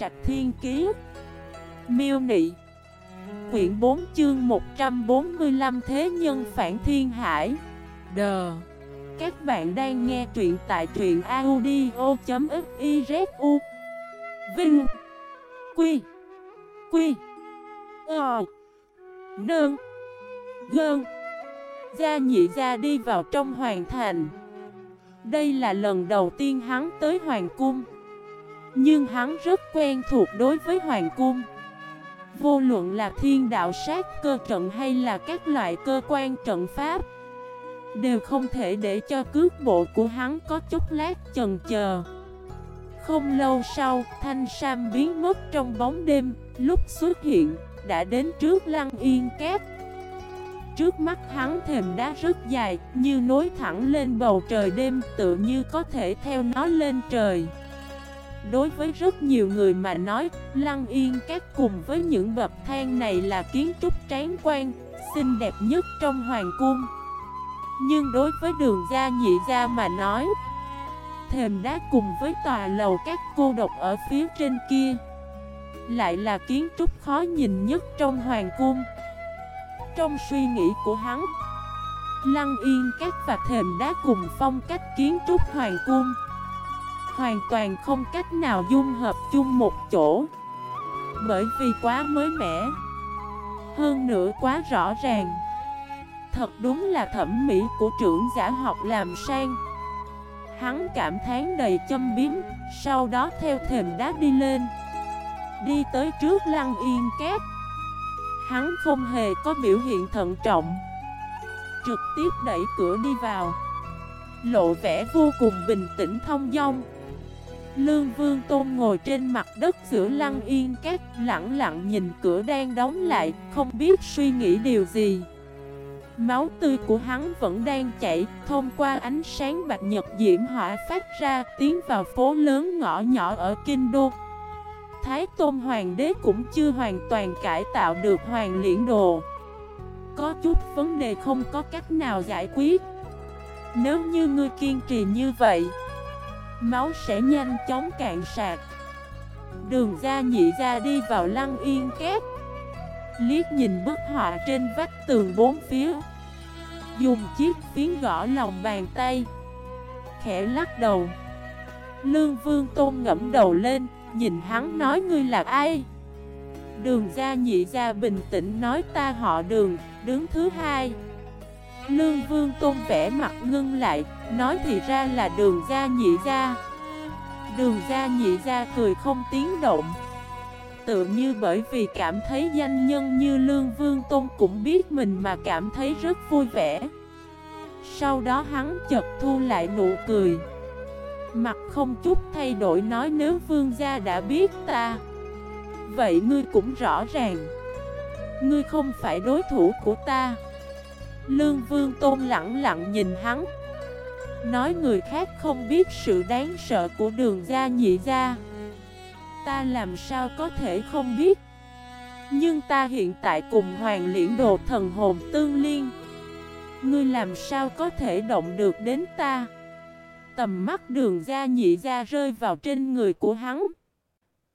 Trạch Thiên Kiế Miêu Nị, Quyển 4 chương 145 Thế nhân phản thiên hải. Đờ Các bạn đang nghe truyện tại truyện audio.xyzu Vinh. Quy. Quy. Ờ. Nơn Gơn. Gia nhị gia đi vào trong hoàng thành. Đây là lần đầu tiên hắn tới hoàng cung. Nhưng hắn rất quen thuộc đối với hoàng cung. Vô luận là thiên đạo sát cơ trận hay là các loại cơ quan trận pháp Đều không thể để cho cước bộ của hắn có chút lát chần chờ Không lâu sau, thanh sam biến mất trong bóng đêm Lúc xuất hiện, đã đến trước lăng yên cát Trước mắt hắn thềm đá rất dài, như nối thẳng lên bầu trời đêm tự như có thể theo nó lên trời. Đối với rất nhiều người mà nói, Lăng Yên Các cùng với những bậc thang này là kiến trúc tráng quan, xinh đẹp nhất trong hoàng cung. Nhưng đối với đường gia nhị gia mà nói, thềm đá cùng với tòa lầu các cô độc ở phía trên kia, lại là kiến trúc khó nhìn nhất trong hoàng cung. Trong suy nghĩ của hắn, Lăng Yên Các và thềm đá cùng phong cách kiến trúc hoàng cung hoàn toàn không cách nào dung hợp chung một chỗ. Bởi vì quá mới mẻ. Hơn nữa quá rõ ràng. Thật đúng là thẩm mỹ của trưởng giả học làm sang. Hắn cảm thán đầy châm biếm, Sau đó theo thềm đá đi lên. Đi tới trước lăng yên két. Hắn không hề có biểu hiện thận trọng. Trực tiếp đẩy cửa đi vào. Lộ vẻ vô cùng bình tĩnh thông dong. Lương Vương Tôn ngồi trên mặt đất giữa lăng yên cát lặng lặng nhìn cửa đang đóng lại, không biết suy nghĩ điều gì. Máu tươi của hắn vẫn đang chảy, thông qua ánh sáng bạch nhật diễm hỏa phát ra, tiến vào phố lớn ngõ nhỏ ở Kinh Đô. Thái Tôn Hoàng đế cũng chưa hoàn toàn cải tạo được Hoàng Liễn Đồ. Có chút vấn đề không có cách nào giải quyết. Nếu như ngươi kiên trì như vậy, Máu sẽ nhanh chóng cạn sạc. Đường ra nhị ra đi vào lăng yên kép Liếc nhìn bức họa trên vách tường bốn phía. Dùng chiếc phiến gõ lòng bàn tay. Khẽ lắc đầu. Lương Vương Tôn ngẫm đầu lên Nhìn hắn nói ngươi là ai? Đường ra nhị ra bình tĩnh nói ta họ đường Đứng thứ hai. Lương Vương Tôn vẽ mặt ngưng lại, nói thì ra là đường ra nhị ra. Đường ra nhị ra cười không tiếng động. Tự như bởi vì cảm thấy danh nhân như Lương Vương Tôn cũng biết mình mà cảm thấy rất vui vẻ. Sau đó hắn chợt thu lại nụ cười. Mặt không chút thay đổi nói nếu vương gia đã biết ta, Vậy ngươi cũng rõ ràng Ngươi không phải đối thủ của ta Lương Vương Tôn lặng lặng nhìn hắn Nói người khác không biết sự đáng sợ của đường gia nhị gia Ta làm sao có thể không biết? Nhưng ta hiện tại cùng Hoàng Liễn Đồ thần hồn tương liên. Ngươi làm sao có thể động được đến ta? Tầm mắt đường gia nhị gia rơi vào trên người của hắn.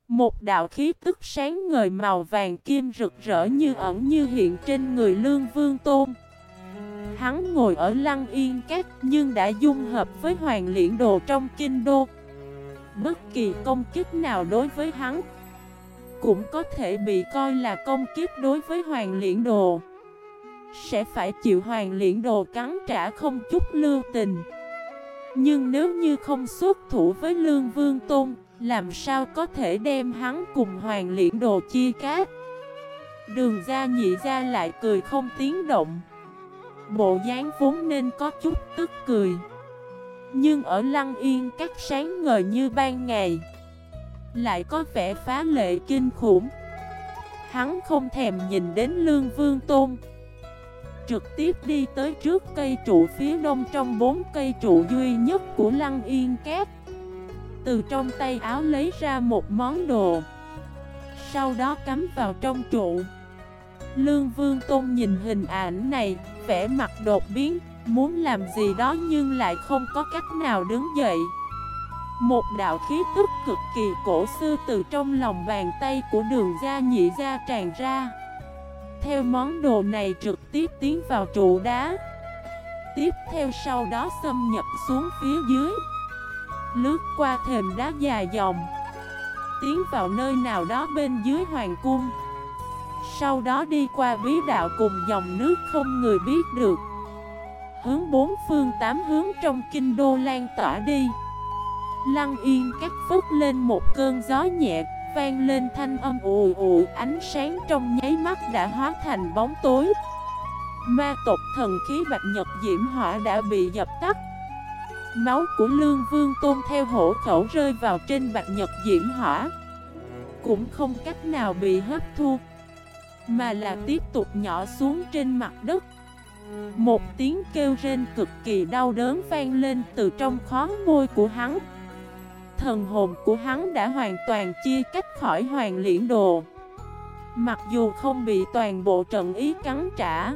Một đạo khí tức sáng ngời màu vàng kim rực rỡ như ẩn như hiện trên người Lương Vương Tôn. Hắn ngồi ở lăng yên cát nhưng đã dung hợp với hoàng liễn đồ trong kinh đô. Bất kỳ công kích nào đối với hắn Cũng có thể bị coi là công kích đối với hoàng liễn đồ. Sẽ phải chịu hoàng liễn đồ cắn trả không chút lưu tình. Nhưng nếu như không xuất thủ với lương vương tôn, Làm sao có thể đem hắn cùng hoàng liễn đồ chia cát Đường ra nhị ra lại cười không tiếng động. Bộ dáng vốn nên có chút tức cười. Nhưng ở lăng yên các sáng ngời như ban ngày Lại có vẻ phá lệ kinh khủng. Hắn không thèm nhìn đến lương vương tôn Trực tiếp đi tới trước cây trụ phía đông trong bốn cây trụ duy nhất của lăng yên cát Từ trong tay áo lấy ra một món đồ Sau đó cắm vào trong trụ. Lương Vương Tôn nhìn hình ảnh này, vẻ mặt đột biến, muốn làm gì đó nhưng lại không có cách nào đứng dậy. Một đạo khí tức cực kỳ cổ xưa từ trong lòng bàn tay của đường gia nhị gia tràn ra. Theo món đồ này trực tiếp tiến vào trụ đá. Tiếp theo sau đó xâm nhập xuống phía dưới. Lướt qua thềm đá dài dòng. Tiến vào nơi nào đó bên dưới hoàng cung. Sau đó đi qua bí đạo cùng dòng nước không người biết được. Hướng bốn phương tám hướng trong kinh đô lan tỏa đi. Lăng yên cắt phút lên một cơn gió nhẹ, Vang lên thanh âm ù ù, Ánh sáng trong nháy mắt đã hóa thành bóng tối. Ma tộc thần khí bạch nhật diễm hỏa đã bị dập tắt. Máu của lương vương tôn theo hổ khẩu rơi vào trên bạch nhật diễm hỏa. Cũng không cách nào bị hấp thu. Mà là tiếp tục nhỏ xuống trên mặt đất. Một tiếng kêu rên cực kỳ đau đớn vang lên từ trong khó môi của hắn. Thần hồn của hắn đã hoàn toàn chia cách khỏi hoàng liễn đồ. Mặc dù không bị toàn bộ trận ý cắn trả,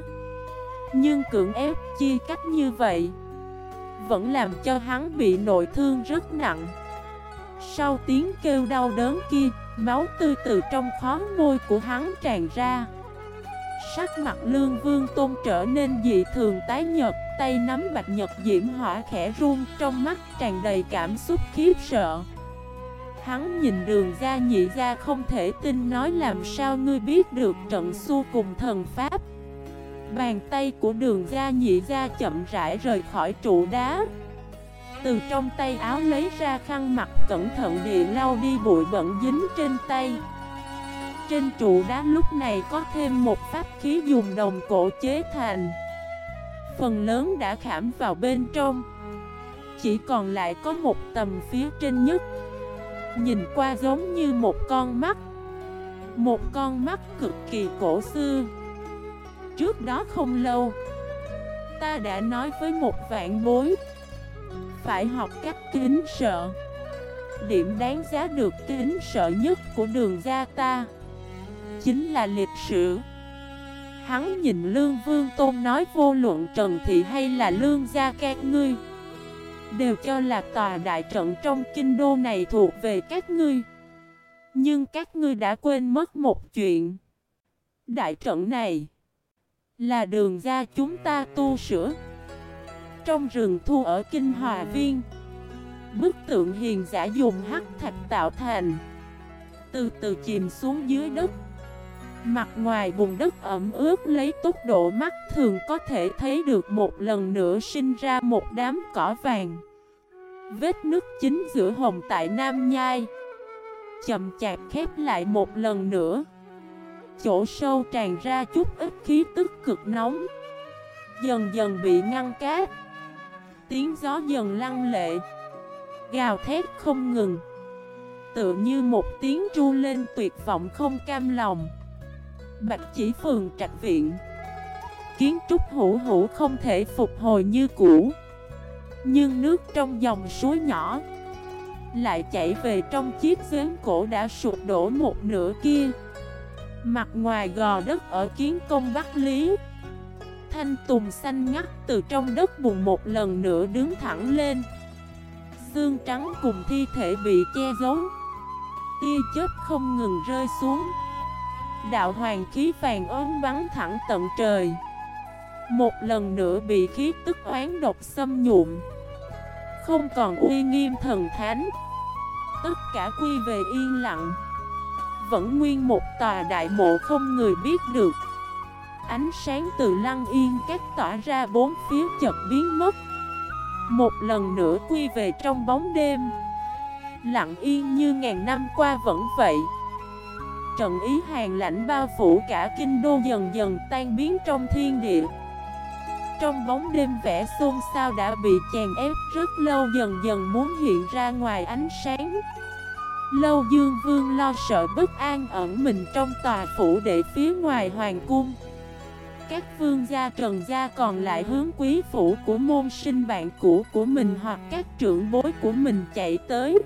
Nhưng cưỡng ép chia cách như vậy Vẫn làm cho hắn bị nội thương rất nặng. Sau tiếng kêu đau đớn kia Máu tươi từ trong khó môi của hắn tràn ra. Sắc mặt lương vương tôn trở nên dị thường tái nhật Tay nắm bạch nhật diễm hỏa khẽ run, Trong mắt tràn đầy cảm xúc khiếp sợ. Hắn nhìn đường ra nhị ra không thể tin nói làm sao ngươi biết được trận xu cùng thần pháp. Bàn tay của đường ra nhị ra chậm rãi rời khỏi trụ đá. Từ trong tay áo lấy ra khăn mặt cẩn thận địa lau đi bụi bẩn dính trên tay. Trên trụ đá lúc này có thêm một pháp khí dùng đồng cổ chế thành. Phần lớn đã khảm vào bên trong. Chỉ còn lại có một tầm phía trên nhất. Nhìn qua giống như một con mắt. Một con mắt cực kỳ cổ xưa. Trước đó không lâu, Ta đã nói với một vạn bối phải học cách kính sợ. Điểm đáng giá được kính sợ nhất của đường gia ta Chính là lịch sử. Hắn nhìn Lương Vương Tôn nói vô luận Trần Thị hay là Lương Gia, các ngươi Đều cho là tòa đại trận trong kinh đô này thuộc về các ngươi. Nhưng các ngươi đã quên mất một chuyện. Đại trận này Là đường ra chúng ta tu sửa. Trong rừng thu ở Kinh Hòa Viên. Bức tượng hiền giả dùng hắc thạch tạo thành. Từ từ chìm xuống dưới đất. Mặt ngoài bùn đất ẩm ướt lấy tốc độ mắt thường có thể thấy được một lần nữa sinh ra một đám cỏ vàng. Vết nước chính giữa hồng tại Nam Nhai. Chậm chạp khép lại một lần nữa. Chỗ sâu tràn ra chút ít khí tức cực nóng. Dần dần bị ngăn cát. Tiếng gió dần lăng lệ, Gào thét không ngừng. Tựa như một tiếng tru lên tuyệt vọng không cam lòng. Bạch chỉ phường trạch viện. Kiến trúc hữu hữu không thể phục hồi như cũ. Nhưng nước trong dòng suối nhỏ Lại chảy về trong chiếc giếng cổ đã sụp đổ một nửa kia. Mặt ngoài gò đất ở kiến công Bắc Lý Thanh tùng xanh ngắt từ trong đất bùn một lần nữa đứng thẳng lên. Xương trắng cùng thi thể bị che giấu. Tia chớp không ngừng rơi xuống. Đạo hoàng khí vàng ốm bắn thẳng tận trời. Một lần nữa bị khí tức oán độc xâm nhuộm. Không còn uy nghiêm thần thánh. Tất cả quy về yên lặng. Vẫn nguyên một tòa đại mộ không người biết được. Ánh sáng từ lăng yên các tỏa ra bốn phía chợt biến mất. Một lần nữa quy về trong bóng đêm. Lặng yên như ngàn năm qua vẫn vậy. Trận ý hàng lãnh bao phủ cả kinh đô dần dần tan biến trong thiên địa. Trong bóng đêm vẽ xôn xao đã bị chèn ép rất lâu dần dần muốn hiện ra ngoài ánh sáng. Lâu Dương Vương lo sợ bất an ẩn mình trong tòa phủ để phía ngoài hoàng cung. Các vương gia trần gia còn lại hướng quý phủ của môn sinh bạn cũ của mình hoặc các trưởng bối của mình chạy tới.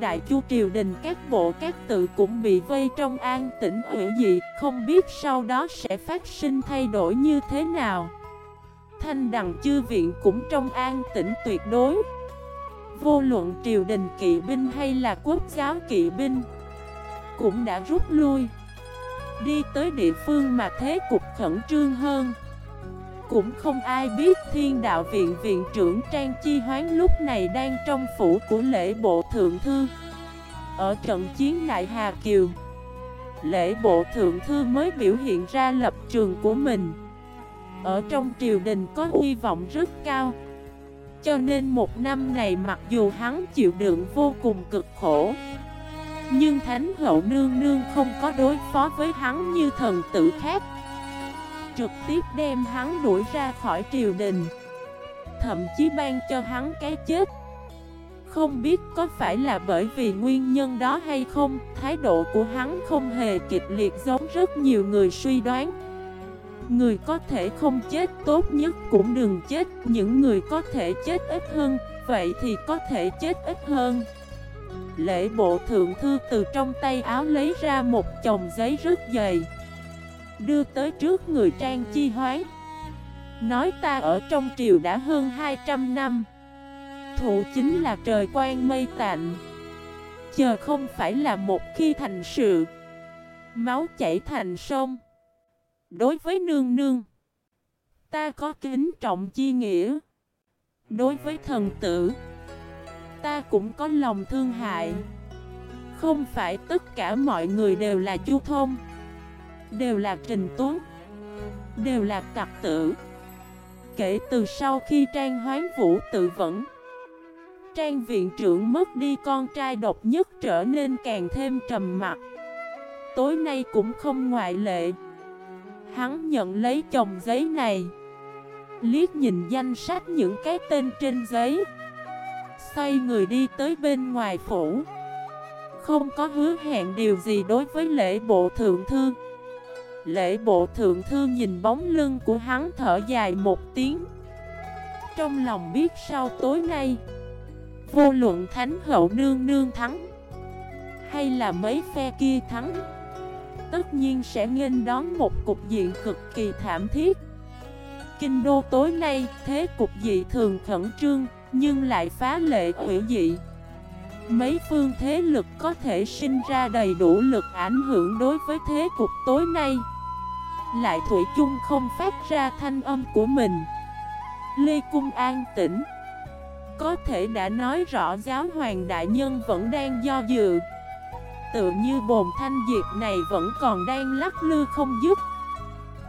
Đại chu triều đình, các bộ, các tự cũng bị vây trong an tĩnh hữu dị, Không biết sau đó sẽ phát sinh thay đổi như thế nào. Thanh đằng chư viện cũng trong an tĩnh tuyệt đối. Vô luận triều đình kỵ binh hay là quốc giáo kỵ binh Cũng đã rút lui. Đi tới địa phương mà thế cục khẩn trương hơn. Cũng không ai biết thiên đạo viện viện trưởng Trang Chi Hoán lúc này đang trong phủ của lễ bộ thượng thư. Ở trận chiến Đại Hà Kiều, Lễ bộ thượng thư mới biểu hiện ra lập trường của mình. Ở trong triều đình có hy vọng rất cao, Cho nên một năm này mặc dù hắn chịu đựng vô cùng cực khổ nhưng Thánh Hậu Nương Nương không có đối phó với hắn như thần tử khác Trực tiếp đem hắn đuổi ra khỏi triều đình Thậm chí ban cho hắn cái chết không biết có phải là bởi vì nguyên nhân đó hay không, thái độ của hắn không hề kịch liệt giống rất nhiều người suy đoán. Người có thể không chết tốt nhất cũng đừng chết, những người có thể chết ít hơn, vậy thì có thể chết ít hơn. Lễ bộ thượng thư từ trong tay áo lấy ra một chồng giấy rất dày, Đưa tới trước người Trang Chi Hoán. Nói ta ở trong triều đã hơn 200 năm, Thụ chính là trời quan mây tạnh, Chờ không phải là một khi thành sự, Máu chảy thành sông. Đối với nương nương, Ta có kính trọng chi nghĩa. Đối với thần tử Ta cũng có lòng thương hại. Không phải tất cả mọi người đều là chu thông, Đều là trình tuấn, Đều là cặp tử. Kể từ sau khi Trang Hoán Vũ tự vẫn, Trang viện trưởng mất đi con trai độc nhất trở nên càng thêm trầm mặc. Tối nay cũng không ngoại lệ. Hắn nhận lấy chồng giấy này, Liếc nhìn danh sách những cái tên trên giấy. Xoay người đi tới bên ngoài phủ. Không có hứa hẹn điều gì đối với lễ bộ thượng thư. Lễ bộ thượng thư nhìn bóng lưng của hắn thở dài một tiếng. Trong lòng biết sau tối nay, Vô luận Thánh Hậu Nương Nương thắng, Hay là mấy phe kia thắng, Tất nhiên sẽ nghênh đón một cục diện cực kỳ thảm thiết. Kinh đô tối nay, thế cục dị thường khẩn trương nhưng lại phá lệ hủy dị. Mấy phương thế lực có thể sinh ra đầy đủ lực ảnh hưởng đối với thế cục tối nay. Lại Thủy chung không phát ra thanh âm của mình. Lê Cung an tĩnh có thể đã nói rõ giáo hoàng đại nhân vẫn đang do dự. Tự như bồn thanh diệt này vẫn còn đang lắc lư không dứt.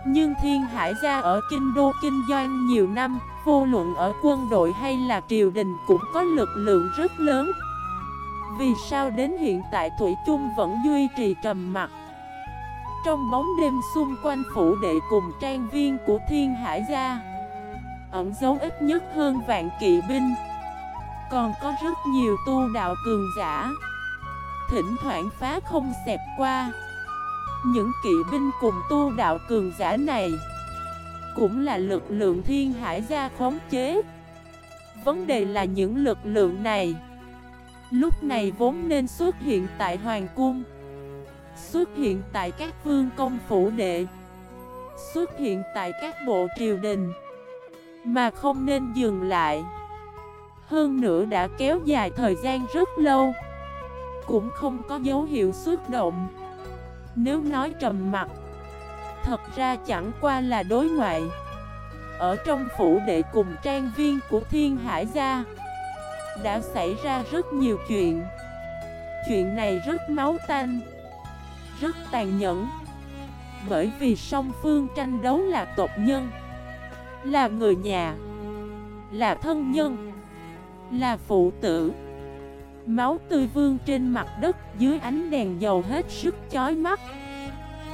Nhưng thiên hải gia ở kinh đô kinh doanh nhiều năm, Vô luận ở quân đội hay là triều đình cũng có lực lượng rất lớn. Vì sao đến hiện tại Thủy chung vẫn duy trì trầm mặt Trong bóng đêm xung quanh phủ đệ cùng trang viên của thiên hải gia, Ẩn dấu ít nhất hơn vạn kỵ binh. Còn có rất nhiều tu đạo cường giả. Thỉnh thoảng phá không xẹp qua. Những kỵ binh cùng tu đạo cường giả này Cũng là lực lượng thiên hải gia khống chế. Vấn đề là những lực lượng này Lúc này vốn nên xuất hiện tại Hoàng Cung, Xuất hiện tại các vương công phủ đệ, Xuất hiện tại các bộ triều đình, Mà không nên dừng lại. Hơn nữa đã kéo dài thời gian rất lâu, Cũng không có dấu hiệu xuất động. Nếu nói trầm mặt Thật ra chẳng qua là đối ngoại. Ở trong phủ đệ cùng trang viên của thiên hải gia, Đã xảy ra rất nhiều chuyện. Chuyện này rất máu tanh, Rất tàn nhẫn. Bởi vì song phương tranh đấu là tộc nhân, Là người nhà, Là thân nhân, là phụ tử. Máu tươi vương trên mặt đất, dưới ánh đèn dầu hết sức chói mắt.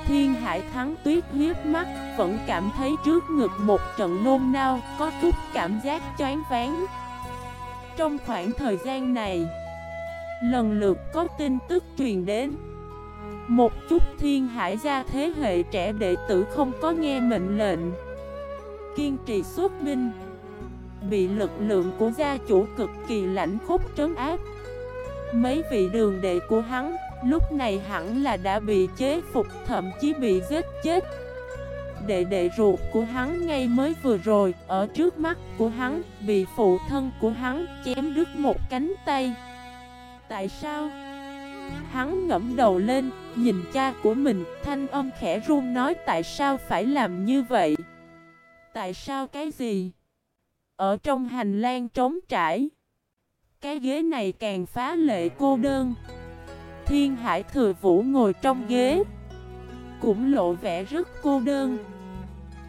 Thiên hải thắng tuyết huyết mắt, Vẫn cảm thấy trước ngực một trận nôn nao, Có chút cảm giác choáng váng. Trong khoảng thời gian này, Lần lượt có tin tức truyền đến. Một chút thiên hải gia thế hệ trẻ đệ tử không có nghe mệnh lệnh. Kiên trì xuất binh. Bị lực lượng của gia chủ cực kỳ lãnh khốc trấn áp. Mấy vị đường đệ của hắn, Lúc này hẳn là đã bị chế phục, Thậm chí bị giết chết đệ đệ ruột của hắn ngay mới vừa rồi, Ở trước mắt của hắn, Bị phụ thân của hắn chém đứt một cánh tay Tại sao? Hắn ngẫm đầu lên, Nhìn cha của mình, Thanh âm khẽ run nói, Tại sao phải làm như vậy? Tại sao cái gì? Ở trong hành lang trống trải cái ghế này càng phá lệ cô đơn. Thiên Hải Thừa Vũ ngồi trong ghế Cũng lộ vẻ rất cô đơn.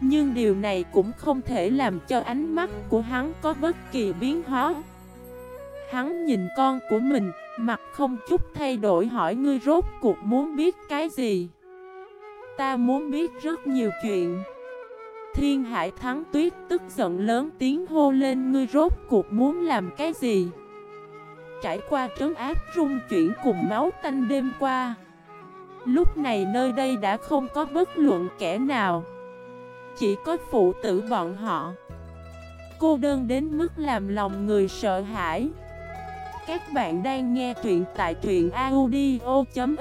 Nhưng điều này cũng không thể làm cho ánh mắt của hắn có bất kỳ biến hóa. Hắn nhìn con của mình, mặt không chút thay đổi hỏi ngươi rốt cuộc muốn biết cái gì? Ta muốn biết rất nhiều chuyện. Thiên Hải Thắng Tuyết tức giận lớn tiếng hô lên ngươi rốt cuộc muốn làm cái gì? Trải qua trấn áp rung chuyển cùng máu tanh đêm qua. Lúc này nơi đây đã không có bất luận kẻ nào. Chỉ có phụ tử bọn họ. Cô đơn đến mức làm lòng người sợ hãi. Các bạn đang nghe truyện tại truyện audio.fif